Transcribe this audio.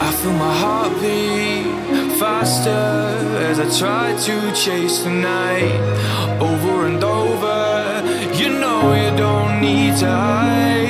I feel my heart beat faster as I try to chase the night over and over. You know you don't need to hide.